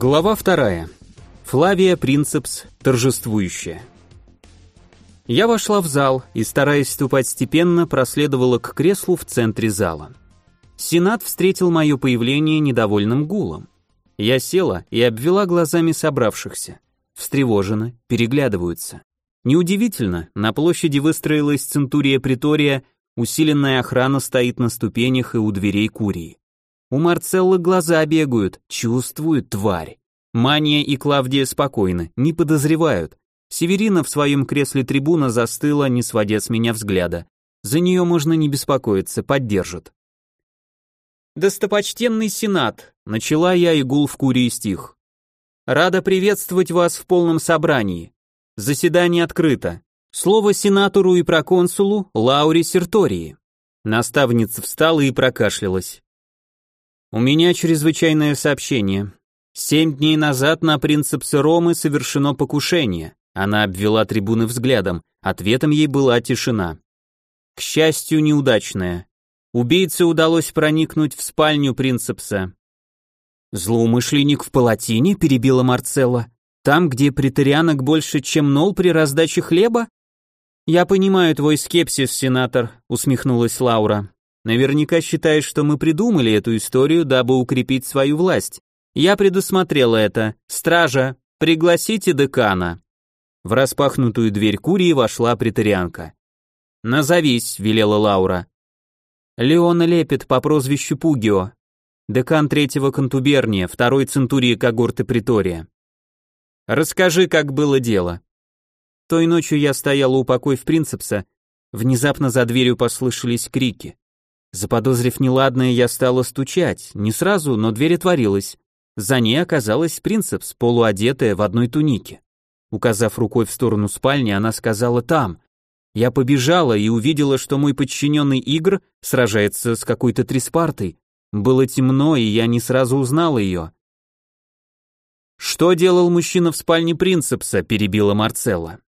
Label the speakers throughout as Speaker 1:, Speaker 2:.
Speaker 1: Глава вторая. Флавия Принцепс, торжествующая. Я вошла в зал и, стараясь ступать степенно, проследовала к креслу в центре зала. Сенат встретил мое появление недовольным гулом. Я села и обвела глазами собравшихся. Встревожены, переглядываются. Неудивительно, на площади выстроилась центурия притория, усиленная охрана стоит на ступенях и у дверей курии. У Марцеллы глаза бегают, чувствуют тварь. Мания и Клавдия спокойны, не подозревают. Северина в своем кресле трибуна застыла, не сводя с меня взгляда. За нее можно не беспокоиться, поддержит. «Достопочтенный Сенат», — начала я и гул в курии стих. «Рада приветствовать вас в полном собрании. Заседание открыто. Слово сенатору и проконсулу Лауре Сертории». Наставница встала и прокашлялась. У меня чрезвычайное сообщение. Семь дней назад на принцепсе Ромы совершено покушение. Она обвела трибуны взглядом. Ответом ей была тишина. К счастью, неудачная. Убийце удалось проникнуть в спальню принцепса. «Злоумышленник в палатине?» – перебила Марцелла. «Там, где претарианок больше, чем нол при раздаче хлеба?» «Я понимаю твой скепсис, сенатор», – усмехнулась Лаура. Наверняка считаешь, что мы придумали эту историю, дабы укрепить свою власть. Я предусмотрела это. Стража, пригласите декана. В распахнутую дверь Курии вошла претарианка. «Назовись», — велела Лаура. Леона Лепет по прозвищу Пугио, декан третьего контуберния, второй центурии когорты Притория. Расскажи, как было дело. Той ночью я стояла у покоев Принцепса, внезапно за дверью послышались крики. Заподозрив неладное, я стала стучать, не сразу, но дверь отворилась. За ней оказалась принцепс, полуодетая в одной тунике. Указав рукой в сторону спальни, она сказала «там». Я побежала и увидела, что мой подчиненный Игр сражается с какой-то Триспартой. Было темно, и я не сразу узнала ее. «Что делал мужчина в спальне принцепса?» – перебила Марцелла.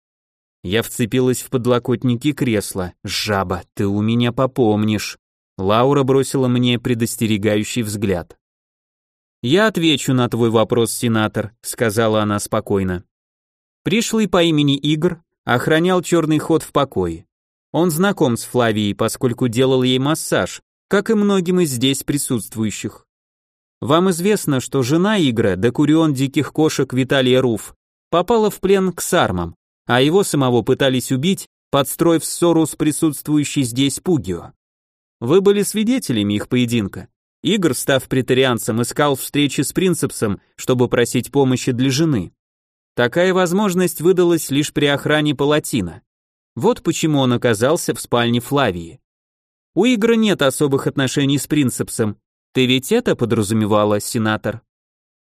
Speaker 1: Я вцепилась в подлокотники кресла. «Жаба, ты у меня попомнишь». Лаура бросила мне предостерегающий взгляд. «Я отвечу на твой вопрос, сенатор», — сказала она спокойно. Пришлый по имени Игр охранял черный ход в покое. Он знаком с Флавией, поскольку делал ей массаж, как и многим из здесь присутствующих. Вам известно, что жена Игра, декурион диких кошек Виталия Руф, попала в плен к сармам, а его самого пытались убить, подстроив ссору с присутствующей здесь Пугио. Вы были свидетелями их поединка. Игорь, став претарианцем, искал встречи с принцепсом, чтобы просить помощи для жены. Такая возможность выдалась лишь при охране палатина. Вот почему он оказался в спальне Флавии. У Игра нет особых отношений с принцепсом. Ты ведь это подразумевала, сенатор?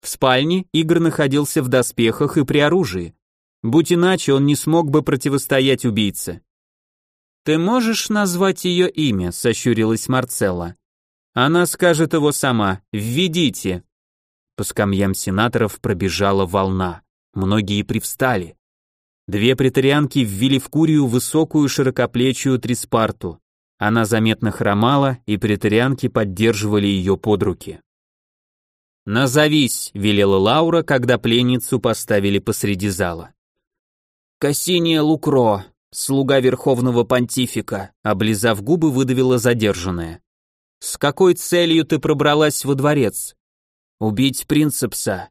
Speaker 1: В спальне Игорь находился в доспехах и при оружии. Будь иначе, он не смог бы противостоять убийце. «Ты можешь назвать ее имя?» — сощурилась Марцелла. «Она скажет его сама. Введите». По скамьям сенаторов пробежала волна. Многие привстали. Две претарианки ввели в Курию высокую широкоплечую Триспарту. Она заметно хромала, и претарианки поддерживали ее под руки. «Назовись», — велела Лаура, когда пленницу поставили посреди зала. «Кассиния Лукро», Слуга Верховного Понтифика, облизав губы, выдавила задержанная. С какой целью ты пробралась во дворец? Убить принцепса.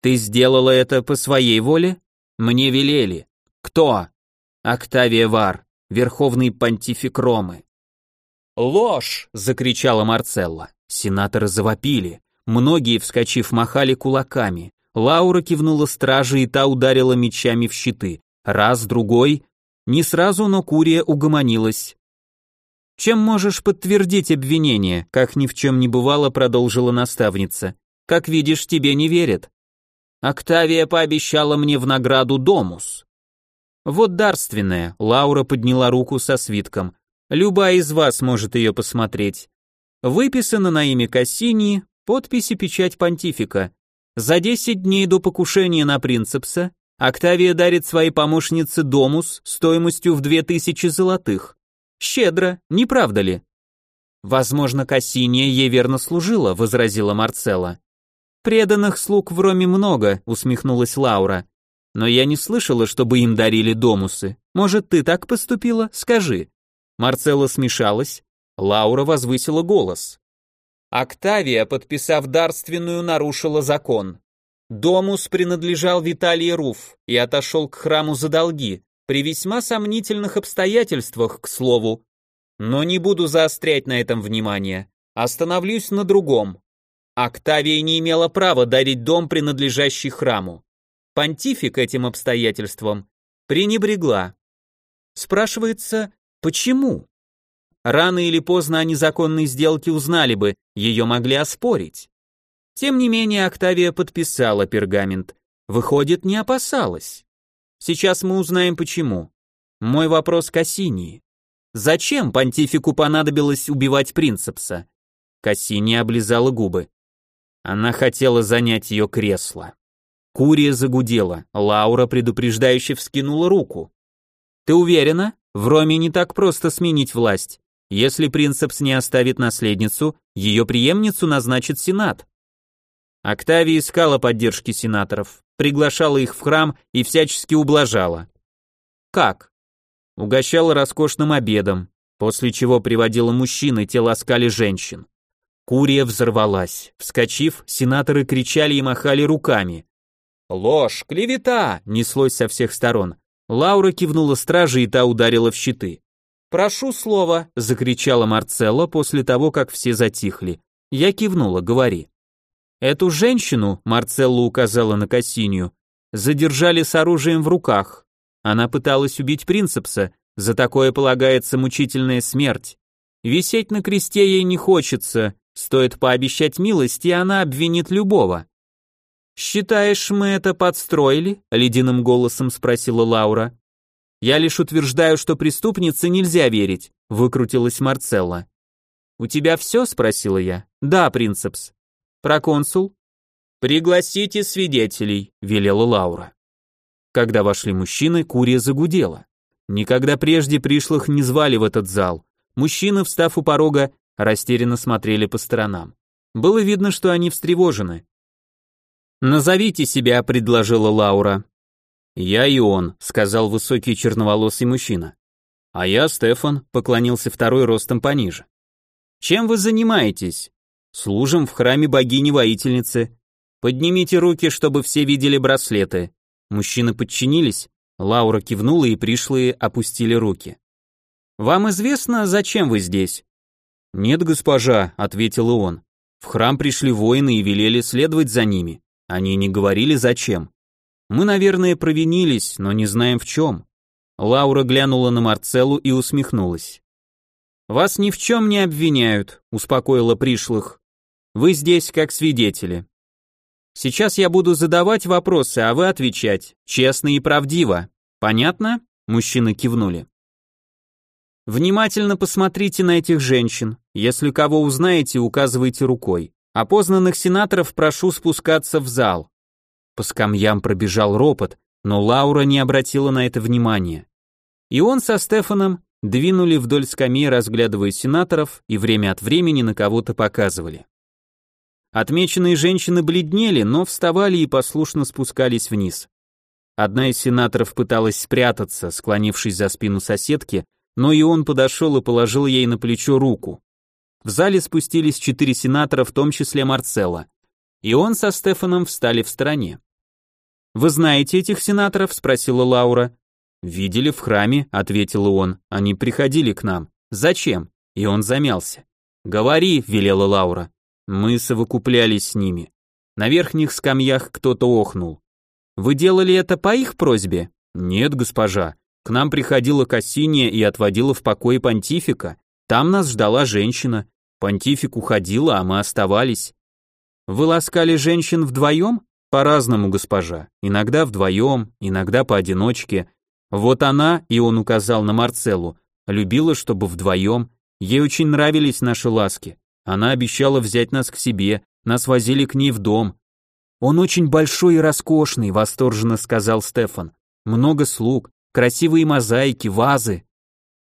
Speaker 1: Ты сделала это по своей воле? Мне велели. Кто? Октавия Вар, Верховный Понтифик Ромы. Ложь! закричала Марцелла. Сенаторы завопили. Многие, вскочив, махали кулаками. Лаура кивнула страже, и та ударила мечами в щиты. Раз, другой, не сразу, но Курия угомонилась. «Чем можешь подтвердить обвинение?» как ни в чем не бывало, продолжила наставница. «Как видишь, тебе не верят». «Октавия пообещала мне в награду домус». «Вот дарственная», Лаура подняла руку со свитком. «Любая из вас может ее посмотреть. Выписано на имя Кассини, подпись и печать понтифика. За десять дней до покушения на принцепса Октавия дарит своей помощнице домус стоимостью в две тысячи золотых. Щедро, не правда ли? Возможно, Кассиния ей верно служила, возразила Марцелла. Преданных слуг в Роме много, усмехнулась Лаура. Но я не слышала, чтобы им дарили домусы. Может, ты так поступила? Скажи. Марцелла смешалась. Лаура возвысила голос. Октавия, подписав дарственную, нарушила закон. Домус принадлежал Виталий Руф и отошел к храму за долги, при весьма сомнительных обстоятельствах, к слову. Но не буду заострять на этом внимание. Остановлюсь на другом. Октавия не имела права дарить дом, принадлежащий храму. Понтифик этим обстоятельством пренебрегла. Спрашивается, почему? Рано или поздно о незаконной сделке узнали бы, ее могли оспорить. Тем не менее, Октавия подписала пергамент. Выходит, не опасалась. Сейчас мы узнаем почему. Мой вопрос к Ассинии. Зачем понтифику понадобилось убивать принцепса? Кассини облизала губы. Она хотела занять ее кресло. Курия загудела, Лаура предупреждающе вскинула руку. «Ты уверена? В Роме не так просто сменить власть. Если принцепс не оставит наследницу, ее преемницу назначит Сенат». Октавия искала поддержки сенаторов, приглашала их в храм и всячески ублажала. Как? Угощала роскошным обедом, после чего приводила мужчин и те ласкали женщин. Курия взорвалась. Вскочив, сенаторы кричали и махали руками. «Ложь! Клевета!» неслось со всех сторон. Лаура кивнула страже, и та ударила в щиты. «Прошу слова!» — закричала Марцелла после того, как все затихли. Я кивнула, говори. Эту женщину, Марцелла указала на Кассинию, задержали с оружием в руках. Она пыталась убить принцепса, за такое полагается мучительная смерть. Висеть на кресте ей не хочется, Стоит пообещать милость, и она обвинит любого. «Считаешь, мы это подстроили?» — ледяным голосом спросила Лаура. «Я лишь утверждаю, что преступнице нельзя верить», — выкрутилась Марцелла. «У тебя все?» — спросила я. «Да, принцепс». «Проконсул?» «Пригласите свидетелей», — велела Лаура. Когда вошли мужчины, Курия загудела. Никогда прежде пришлых не звали в этот зал. Мужчины, встав у порога, растерянно смотрели по сторонам. Было видно, что они встревожены. «Назовите себя», — предложила Лаура. «Я и он», — сказал высокий черноволосый мужчина. «А я Стефан», — поклонился второй ростом пониже. «Чем вы занимаетесь?» «Служим в храме богини-воительницы. Поднимите руки, чтобы все видели браслеты». Мужчины подчинились, Лаура кивнула и пришлые опустили руки. «Вам известно, зачем вы здесь?» «Нет, госпожа», — ответил он. «В храм пришли воины и велели следовать за ними. Они не говорили зачем. Мы, наверное, провинились, но не знаем в чем». Лаура глянула на Марцеллу и усмехнулась. «Вас ни в чем не обвиняют», — успокоила пришлых. «Вы здесь как свидетели. Сейчас я буду задавать вопросы, а вы отвечать, честно и правдиво. Понятно?» Мужчины кивнули. Внимательно посмотрите на этих женщин. Если кого узнаете, указывайте рукой. Опознанных сенаторов прошу спускаться в зал. По скамьям пробежал ропот, но Лаура не обратила на это внимания. И он со Стефаном двинули вдоль скамьи, разглядывая сенаторов, и время от времени на кого-то показывали. Отмеченные женщины бледнели, но вставали и послушно спускались вниз. Одна из сенаторов пыталась спрятаться, склонившись за спину соседки, но и он подошел и положил ей на плечо руку. В зале спустились четыре сенатора, в том числе Марцелла. И он со Стефаном встали в стороне. «Вы знаете этих сенаторов?» – спросила Лаура. «Видели в храме», – ответил он. «Они приходили к нам. Зачем?» И он замялся. «Говори», – велела Лаура. Мы совокуплялись с ними. На верхних скамьях кто-то охнул. «Вы делали это по их просьбе?» «Нет, госпожа. К нам приходила Кассиния и отводила в покое понтифика. Там нас ждала женщина. Понтифик уходила, а мы оставались. Вы ласкали женщин вдвоем? По-разному, госпожа. Иногда вдвоем, иногда поодиночке. Вот она, и он указал на Марцеллу, любила, чтобы вдвоем. Ей очень нравились наши ласки. Она обещала взять нас к себе, нас возили к ней в дом. Он очень большой и роскошный, восторженно сказал Стефан. Много слуг, красивые мозаики, вазы.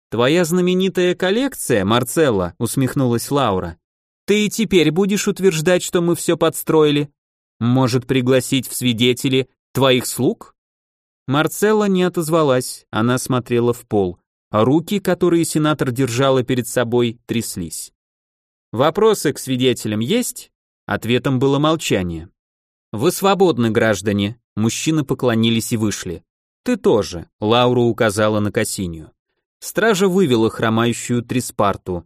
Speaker 1: Твоя знаменитая коллекция, Марцелла, усмехнулась Лаура. Ты и теперь будешь утверждать, что мы все подстроили? Может пригласить в свидетели твоих слуг? Марцелла не отозвалась, она смотрела в пол, а руки, которые сенатор держала перед собой, тряслись. Вопросы к свидетелям есть? Ответом было молчание. Вы свободны, граждане. Мужчины поклонились и вышли. Ты тоже, Лаура указала на Кассинию. Стража вывела хромающую Триспарту.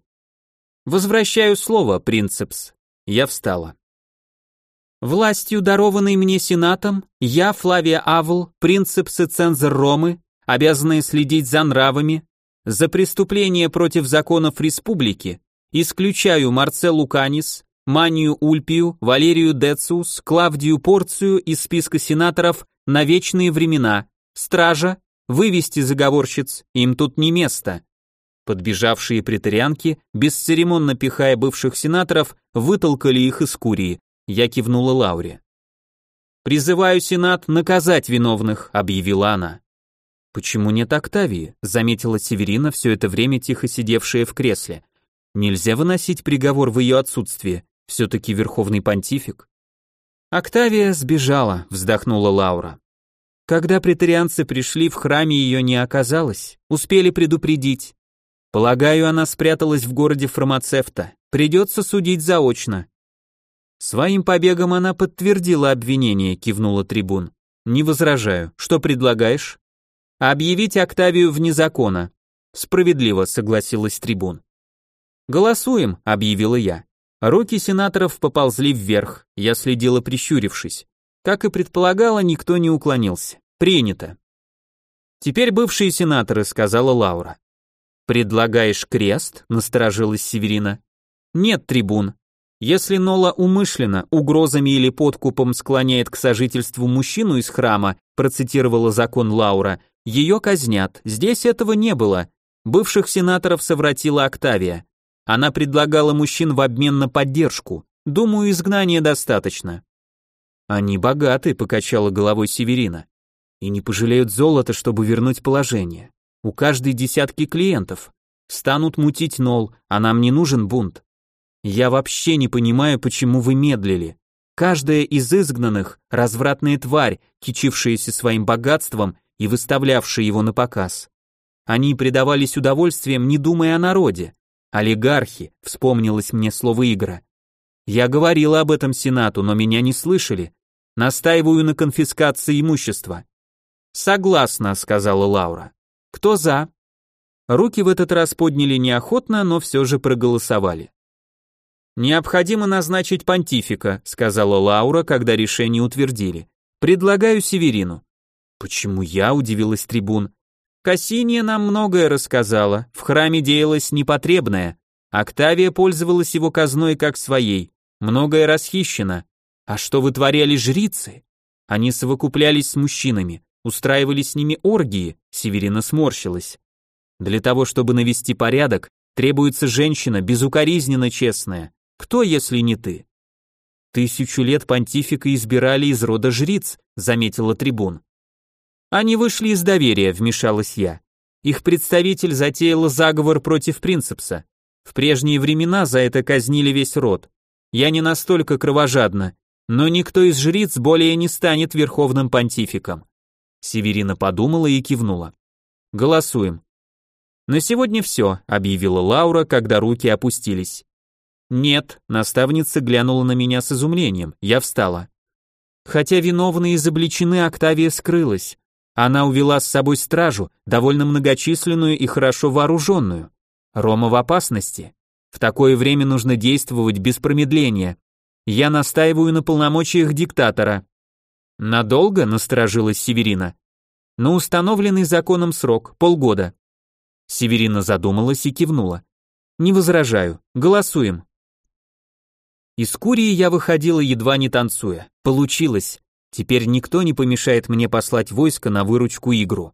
Speaker 1: Возвращаю слово, принцепс. Я встала. Властью, дарованной мне сенатом, я, Флавия Авл, принцепс и цензор Ромы, обязанные следить за нравами, за преступления против законов республики, исключаю Марцеллу Канис, Манию Ульпию, Валерию Дециус, Клавдию Порцию из списка сенаторов на вечные времена, стража, вывести заговорщиц, им тут не место. Подбежавшие претарианки, бесцеремонно пихая бывших сенаторов, вытолкали их из курии. Я кивнула Лауре. «Призываю Сенат наказать виновных», — объявила она. «Почему нет Октавии?» — заметила Северина, все это время тихо сидевшая в кресле. «Нельзя выносить приговор в ее отсутствие, все-таки верховный понтифик». «Октавия сбежала», — вздохнула Лаура. Когда претарианцы пришли, в храме ее не оказалось, успели предупредить. Полагаю, она спряталась в городе фармацевта, придется судить заочно. Своим побегом она подтвердила обвинение, кивнула трибун. Не возражаю. Что предлагаешь? Объявить Октавию вне закона. Справедливо, согласилась трибун. Голосуем, объявила я. Руки сенаторов поползли вверх, я следила прищурившись. Как и предполагала, никто не уклонился. Принято. Теперь бывшие сенаторы, сказала Лаура. Предлагаешь крест? Насторожилась Северина. Нет, трибун, если Нола умышленно, угрозами или подкупом склоняет к сожительству мужчину из храма, процитировала закон Лаура, ее казнят. Здесь этого не было. Бывших сенаторов совратила Октавия. Она предлагала мужчин в обмен на поддержку. Думаю, изгнания достаточно. Они богаты, покачала головой Северина. И не пожалеют золота, чтобы вернуть положение. У каждой десятки клиентов. Станут мутить Нол, а нам не нужен бунт. Я вообще не понимаю, почему вы медлили. Каждая из изгнанных – развратная тварь, кичившаяся своим богатством и выставлявшая его на показ. Они предавались удовольствием, не думая о народе. Олигархи, вспомнилось мне слово Игра. Я говорила об этом Сенату, но меня не слышали. Настаиваю на конфискации имущества. Согласна, сказала Лаура. Кто за? Руки в этот раз подняли неохотно, но все же проголосовали. «Необходимо назначить понтифика», сказала Лаура, когда решение утвердили. «Предлагаю Северину». «Почему я?» – удивилась трибун. «Кассиния нам многое рассказала, в храме деялось непотребное. Октавия пользовалась его казной как своей, многое расхищено. А что вытворяли жрицы? Они совокуплялись с мужчинами, устраивали с ними оргии, Северина сморщилась. Для того, чтобы навести порядок, требуется женщина безукоризненно честная, кто, если не ты? Тысячу лет понтифика избирали из рода жриц, заметила трибун. Они вышли из доверия, вмешалась я. Их представитель затеял заговор против принцепса. В прежние времена за это казнили весь род. Я не настолько кровожадна, но никто из жриц более не станет верховным понтификом. Северина подумала и кивнула. Голосуем. На сегодня все, объявила Лаура, когда руки опустились. «Нет», — наставница глянула на меня с изумлением, я встала. Хотя виновные изобличены, Октавия скрылась. Она увела с собой стражу, довольно многочисленную и хорошо вооруженную. Рома в опасности. В такое время нужно действовать без промедления. Я настаиваю на полномочиях диктатора. Надолго насторожилась Северина. На установленный законом срок, полгода. Северина задумалась и кивнула. Не возражаю. Голосуем. Из Курии я выходила едва не танцуя. Получилось. Теперь никто не помешает мне послать войско на выручку игру.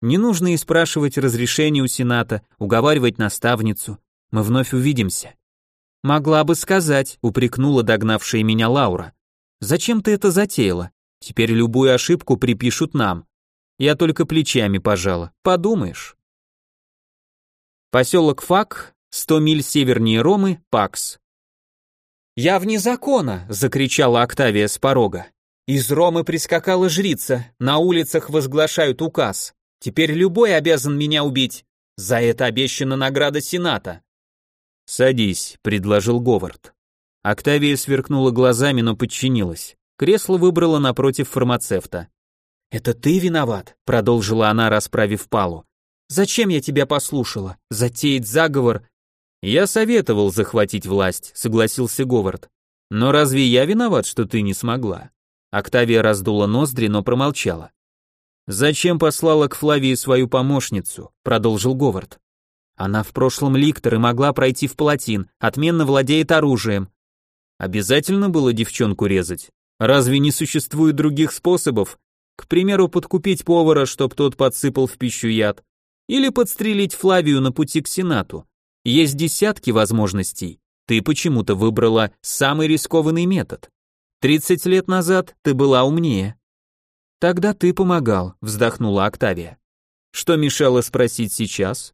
Speaker 1: Не нужно и спрашивать разрешения у Сената, уговаривать наставницу. Мы вновь увидимся. Могла бы сказать, упрекнула догнавшая меня Лаура. Зачем ты это затеяла? Теперь любую ошибку припишут нам. Я только плечами пожала. Подумаешь. Поселок Фак, 100 миль севернее Ромы, Пакс. «Я вне закона!» — закричала Октавия с порога. «Из Ромы прискакала жрица, на улицах возглашают указ. Теперь любой обязан меня убить. За это обещана награда Сената».
Speaker 2: «Садись», — предложил Говард. Октавия сверкнула глазами, но подчинилась. Кресло выбрала напротив фармацевта.
Speaker 1: «Это ты виноват», — продолжила она, расправив палу. «Зачем я тебя послушала? Затеять заговор?»
Speaker 2: «Я советовал захватить власть», — согласился Говард. «Но разве я виноват, что ты не смогла?» Октавия раздула ноздри, но промолчала. «Зачем послала к Флавии свою помощницу?» — продолжил Говард.
Speaker 1: «Она в прошлом ликтор и могла пройти в палатин, отменно владеет оружием».
Speaker 2: «Обязательно было девчонку резать? Разве не существует других способов, к примеру, подкупить повара, чтоб тот подсыпал в пищу яд. Или подстрелить Флавию на пути к Сенату. Есть десятки возможностей. Ты почему-то выбрала самый рискованный метод. 30 лет назад ты была умнее.
Speaker 1: Тогда ты помогал, вздохнула Октавия.
Speaker 2: Что мешало спросить сейчас?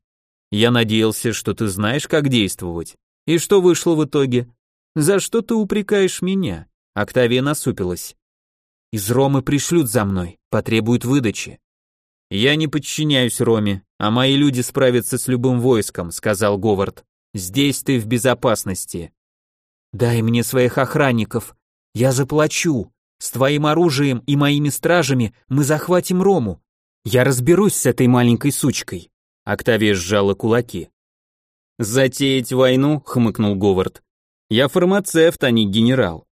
Speaker 2: Я надеялся, что ты знаешь, как действовать. И что вышло в итоге? За что ты упрекаешь меня? Октавия насупилась.
Speaker 1: Из Ромы пришлют за мной, потребуют выдачи.
Speaker 2: Я не подчиняюсь Роме, а мои люди справятся с любым войском, сказал Говард. Здесь ты в безопасности.
Speaker 1: Дай мне своих охранников. Я заплачу. С твоим оружием и моими стражами мы захватим Рому. Я разберусь с этой маленькой сучкой.
Speaker 2: Октавия сжала кулаки. «Затеять войну?» — хмыкнул Говард. «Я фармацевт, а не генерал.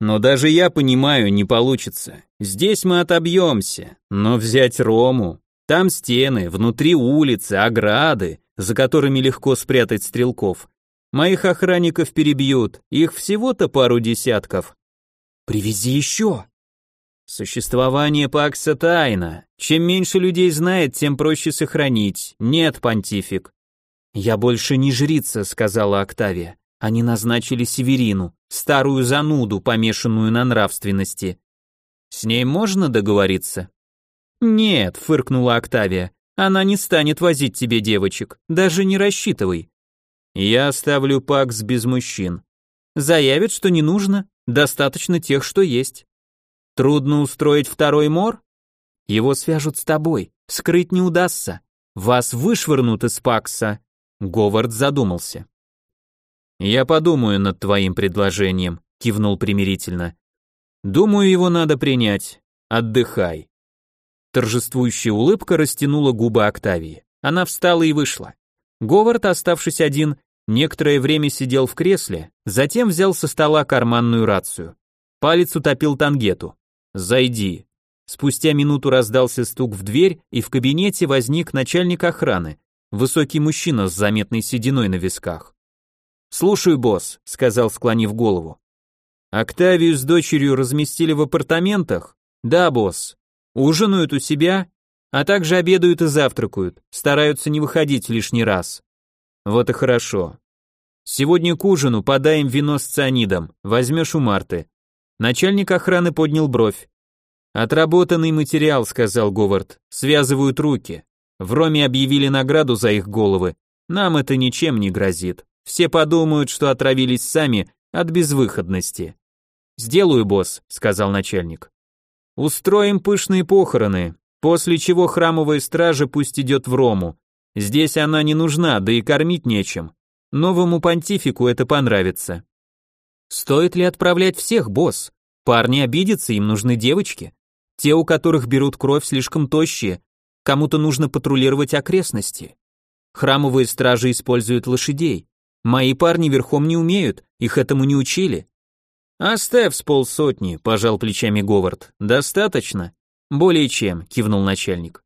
Speaker 2: Но даже я понимаю, не получится. Здесь мы отобьемся, но взять Рому... Там стены, внутри улицы, ограды, за которыми легко спрятать стрелков. Моих охранников перебьют, их всего-то пару десятков.
Speaker 1: Привези еще.
Speaker 2: Существование Пакса тайна. Чем меньше людей знает, тем проще сохранить. Нет, понтифик.
Speaker 1: Я больше не жрица, сказала Октавия. Они назначили Северину, старую зануду, помешанную на нравственности.
Speaker 2: С ней можно договориться?
Speaker 1: Нет, фыркнула Октавия. Она не станет возить тебе девочек, даже не рассчитывай.
Speaker 2: Я оставлю Пакс без мужчин.
Speaker 1: Заявит, что не нужно, достаточно тех, что есть. Трудно устроить второй мор? Его свяжут с тобой, скрыть не удастся. Вас вышвырнут из Пакса. Говард задумался.
Speaker 2: «Я подумаю над твоим предложением», — кивнул примирительно. «Думаю, его надо принять. Отдыхай». Торжествующая улыбка растянула губы Октавии. Она встала и вышла. Говард, оставшись один, некоторое время сидел в кресле, затем взял со стола карманную рацию. Палец утопил тангету. «Зайди». Спустя минуту раздался стук в дверь, и в кабинете возник начальник охраны, высокий мужчина с заметной сединой на висках. «Слушаю, босс», — сказал, склонив голову. «Октавию с дочерью разместили в апартаментах?» «Да, босс. Ужинают у себя, а также обедают и завтракают, стараются не выходить лишний раз». «Вот и хорошо. Сегодня к ужину подаем вино с цианидом, возьмешь у Марты». Начальник охраны поднял бровь. «Отработанный материал», — сказал Говард, — «связывают руки. В Роме объявили награду за их головы. Нам это ничем не грозит». Все подумают, что отравились сами от безвыходности. «Сделаю, босс», — сказал начальник. «Устроим пышные похороны, после чего храмовая стража пусть идет в Рому. Здесь она не нужна, да и кормить нечем. Новому понтифику это понравится». «Стоит ли отправлять всех, босс? Парни обидятся, им нужны девочки. Те, у которых берут кровь, слишком тощие. Кому-то нужно патрулировать окрестности. Храмовые стражи используют лошадей. Мои парни верхом не умеют, их этому не учили. Оставь с полсотни, пожал плечами Говард. Достаточно? Более чем, кивнул начальник.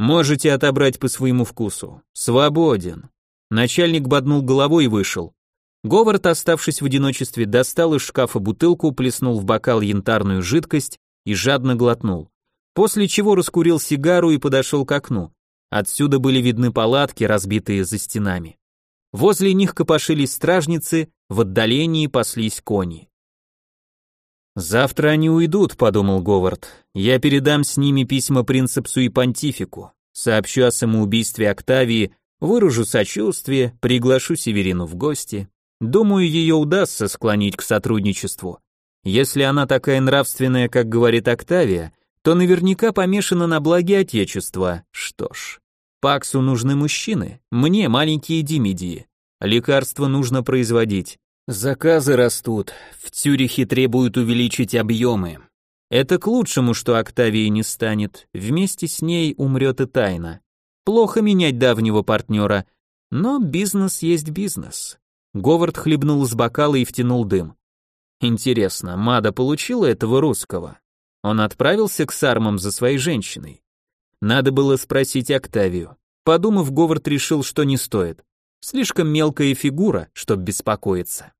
Speaker 2: Можете отобрать по своему вкусу. Свободен. Начальник боднул головой и вышел. Говард, оставшись в одиночестве, достал из шкафа бутылку, плеснул в бокал янтарную жидкость и жадно глотнул. После чего раскурил сигару и подошел к окну. Отсюда были видны палатки, разбитые за стенами. Возле них копошились стражницы, в отдалении паслись кони. «Завтра они уйдут», — подумал Говард. «Я передам с ними письма принцепсу и понтифику, сообщу о самоубийстве Октавии, выражу сочувствие, приглашу Северину в гости.
Speaker 1: Думаю, ее удастся склонить к сотрудничеству. Если она такая нравственная, как говорит Октавия, то наверняка помешана на благе Отечества. Что ж, Паксу нужны мужчины, мне маленькие димидии. Лекарства нужно производить. Заказы растут, в Цюрихе требуют увеличить объемы. Это к лучшему, что Октавии не станет, вместе с ней умрет и тайна. Плохо менять давнего партнера, но бизнес есть бизнес. Говард хлебнул из бокала и втянул дым. Интересно, Мада получила этого русского? Он отправился к Сармам за своей женщиной. Надо было спросить Октавию. Подумав, Говард решил, что не стоит. Слишком мелкая фигура, чтоб беспокоиться.